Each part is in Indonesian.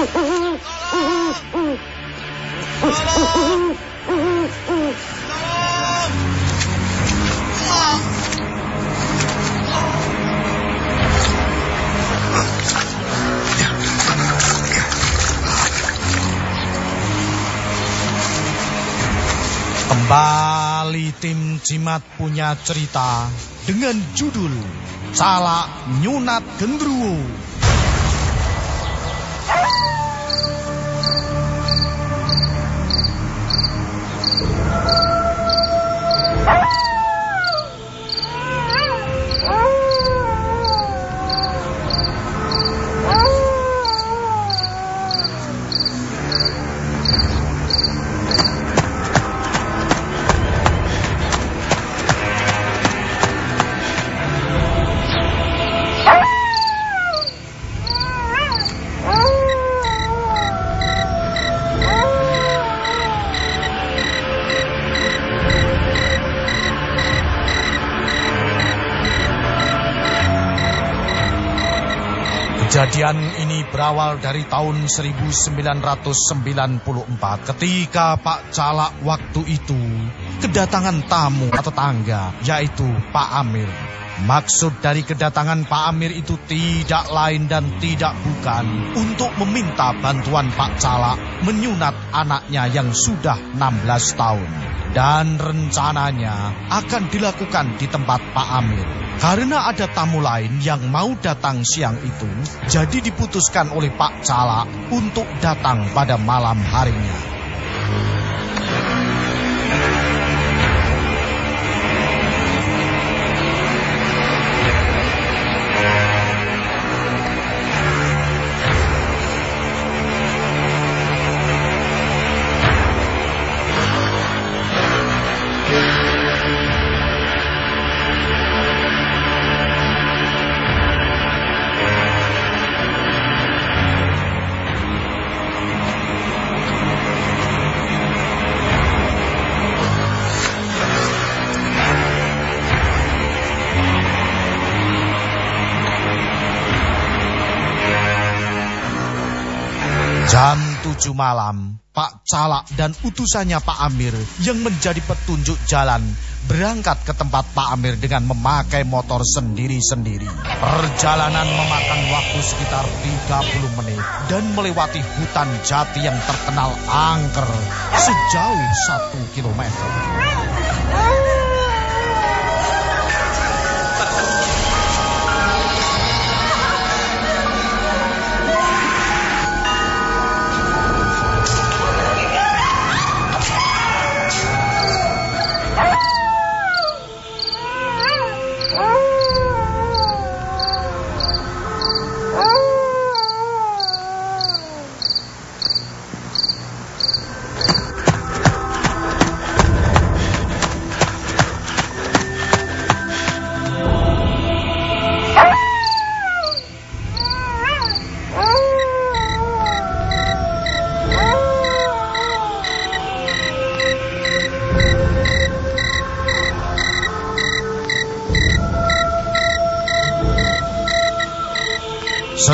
Kembali tim Cimat punya cerita dengan judul Salak Nyunat Gendruwo. Kejadian ini berawal dari tahun 1994 ketika Pak Calak waktu itu kedatangan tamu atau tangga yaitu Pak Amir. Maksud dari kedatangan Pak Amir itu tidak lain dan tidak bukan untuk meminta bantuan Pak Calak menyunat anaknya yang sudah 16 tahun. Dan rencananya akan dilakukan di tempat Pak Amir. Karena ada tamu lain yang mau datang siang itu, jadi diputuskan oleh Pak Calak untuk datang pada malam harinya. Jam 7 malam, Pak Calak dan utusannya Pak Amir yang menjadi petunjuk jalan berangkat ke tempat Pak Amir dengan memakai motor sendiri-sendiri. Perjalanan memakan waktu sekitar 30 menit dan melewati hutan jati yang terkenal angker sejauh satu kilometer.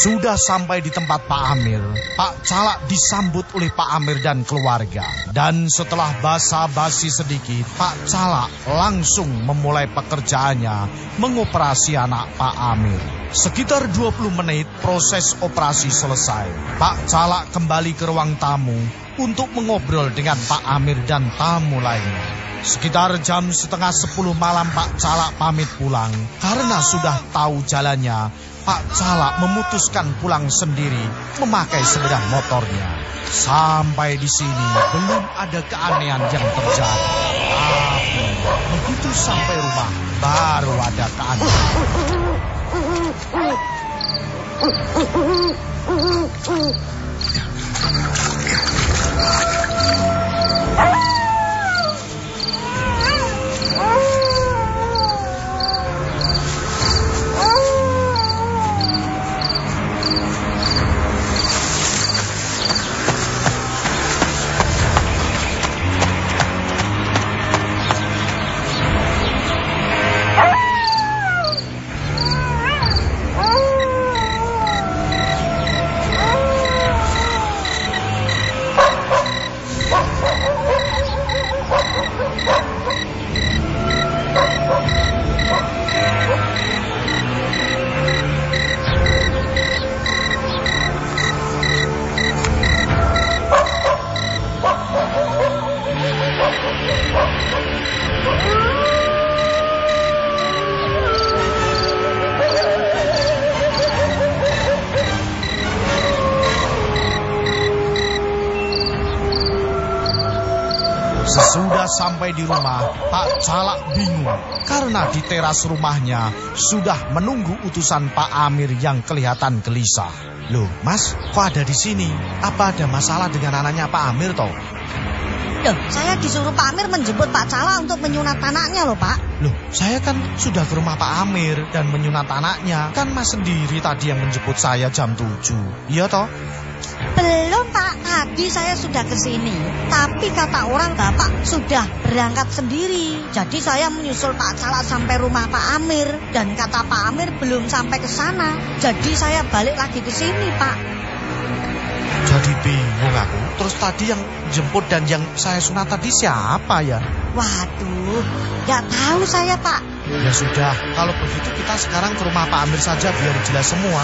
Sesudah sampai di tempat Pak Amir, Pak Calak disambut oleh Pak Amir dan keluarga. Dan setelah basa-basi sedikit, Pak Calak langsung memulai pekerjaannya mengoperasi anak Pak Amir. Sekitar 20 menit proses operasi selesai. Pak Calak kembali ke ruang tamu untuk mengobrol dengan Pak Amir dan tamu lainnya. Sekitar jam setengah sepuluh malam Pak Calak pamit pulang. Karena sudah tahu jalannya, Pak Calak memutuskan pulang sendiri memakai sepeda motornya. Sampai di sini belum ada keanehan yang terjadi. Tapi begitu sampai rumah baru ada keanehan. あっ! Sudah sampai di rumah, Pak Calak bingung karena di teras rumahnya sudah menunggu utusan Pak Amir yang kelihatan gelisah. Loh, Mas, kok ada di sini? Apa ada masalah dengan anaknya Pak Amir toh? Loh, saya disuruh Pak Amir menjemput Pak Cala untuk menyunat anaknya loh Pak. Loh, saya kan sudah ke rumah Pak Amir dan menyunat anaknya. Kan Mas sendiri tadi yang menjemput saya jam 7. Iya toh? Belum Pak, tadi saya sudah ke sini. Tapi kata orang Bapak sudah berangkat sendiri. Jadi saya menyusul Pak Cala sampai rumah Pak Amir. Dan kata Pak Amir belum sampai ke sana. Jadi saya balik lagi ke sini Pak. Jadi bingung aku. Terus tadi yang jemput dan yang saya sunat tadi siapa ya? Waduh, nggak tahu saya Pak. Ya sudah, kalau begitu kita sekarang ke rumah Pak Amir saja biar jelas semua.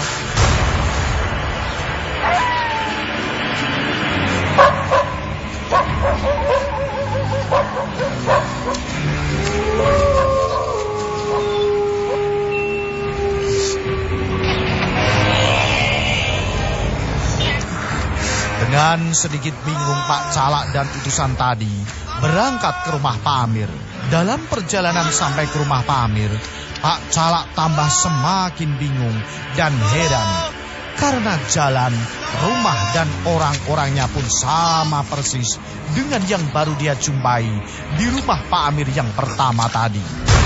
Dengan sedikit bingung Pak Calak dan utusan tadi berangkat ke rumah Pak Amir. Dalam perjalanan sampai ke rumah Pak Amir, Pak Calak tambah semakin bingung dan heran. Karena jalan, rumah dan orang-orangnya pun sama persis dengan yang baru dia jumpai di rumah Pak Amir yang pertama tadi.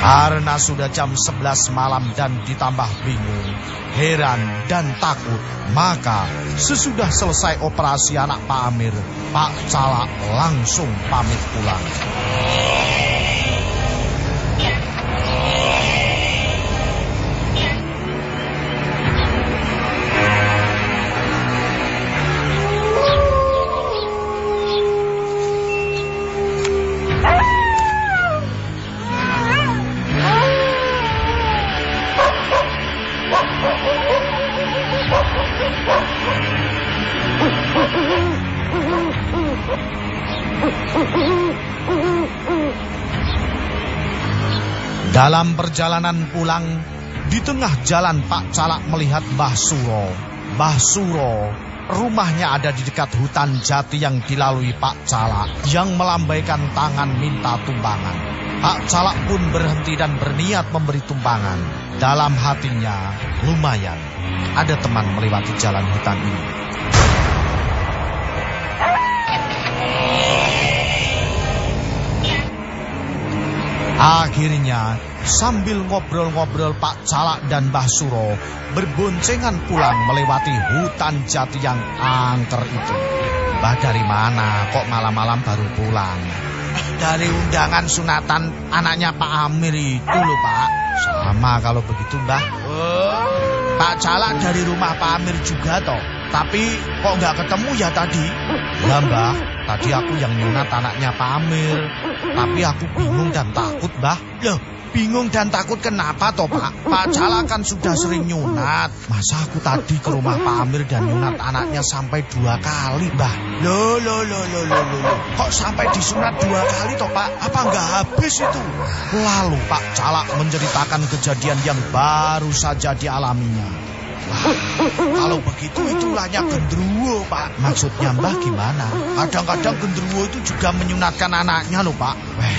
Karena sudah jam 11 malam dan ditambah bingung, heran dan takut, maka sesudah selesai operasi anak Pak Amir, Pak Calak langsung pamit pulang. Dalam perjalanan pulang, di tengah jalan Pak Calak melihat Mbah Suro. Mbah Suro, rumahnya ada di dekat hutan jati yang dilalui Pak Calak yang melambaikan tangan minta tumbangan. Pak Calak pun berhenti dan berniat memberi tumbangan. Dalam hatinya, lumayan, ada teman melewati jalan hutan ini. Akhirnya, sambil ngobrol-ngobrol Pak Calak dan Mbah Suro berboncengan pulang melewati hutan jati yang angker itu. Mbah dari mana kok malam-malam baru pulang? Dari undangan sunatan anaknya Pak Amir itu loh Pak. Sama kalau begitu Mbah. Pak Calak dari rumah Pak Amir juga toh. Tapi kok nggak ketemu ya tadi? Ya mbah, tadi aku yang nyunat anaknya Pak Amir. Tapi aku bingung dan takut mbah. Loh, bingung dan takut kenapa toh pak? Pak Cala kan sudah sering nyunat. Masa aku tadi ke rumah Pak Amir dan nyunat anaknya sampai dua kali mbah? Loh, loh, loh, loh, loh, loh. Kok sampai disunat dua kali toh pak? Apa nggak habis itu? Lalu Pak Cala menceritakan kejadian yang baru saja dialaminya. Wah, kalau begitu itulahnya gendruwo, Pak. Maksudnya Mbah gimana? Kadang-kadang gendruwo itu juga menyunatkan anaknya loh, Pak. Weh,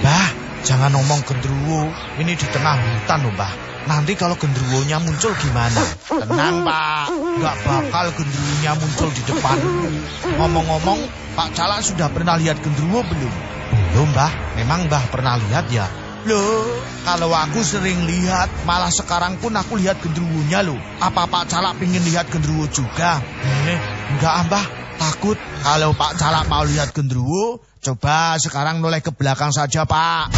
Mbah, jangan ngomong gendruwo. Ini di tengah hutan loh, Mbah. Nanti kalau gendruwonya muncul gimana? Tenang, Pak. Nggak bakal gendruwonya muncul di depan. Ngomong-ngomong, Pak Calak sudah pernah lihat gendruwo belum? Belum, Mbah. Memang Mbah pernah lihat ya? Loh, kalau aku sering lihat, malah sekarang pun aku lihat gendruwonya loh. Apa Pak Calak pingin lihat gendruwo juga? Eh, enggak Mbah, takut. Kalau Pak Calak mau lihat gendruwo, coba sekarang noleh ke belakang saja Pak.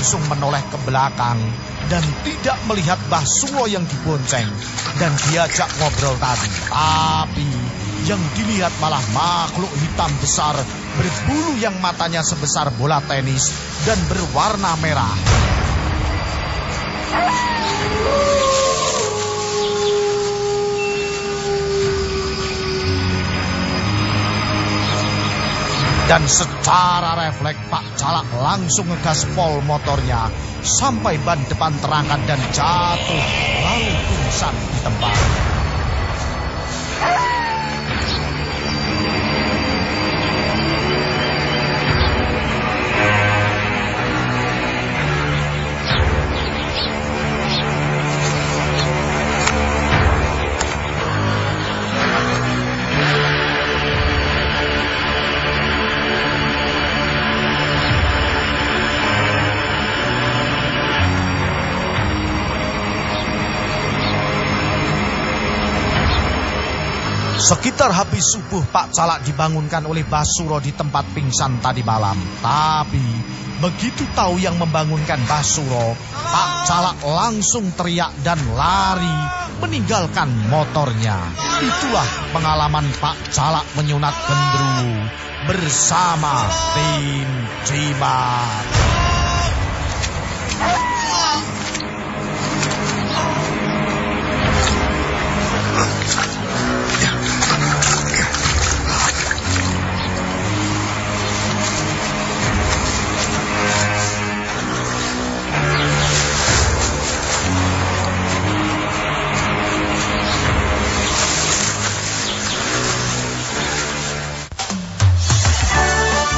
Langsung menoleh ke belakang dan tidak melihat Mbah Suro yang dibonceng dan diajak ngobrol tadi. Tapi yang dilihat malah makhluk hitam besar berbulu yang matanya sebesar bola tenis dan berwarna merah. Dan secara refleks Pak Calak langsung ngegas pol motornya sampai ban depan terangkat dan jatuh lalu pingsan di tempat. Sekitar habis subuh Pak Calak dibangunkan oleh Basuro di tempat pingsan tadi malam. Tapi begitu tahu yang membangunkan Basuro, Pak Calak langsung teriak dan lari meninggalkan motornya. Itulah pengalaman Pak Calak menyunat gendruwo bersama tim Cimat.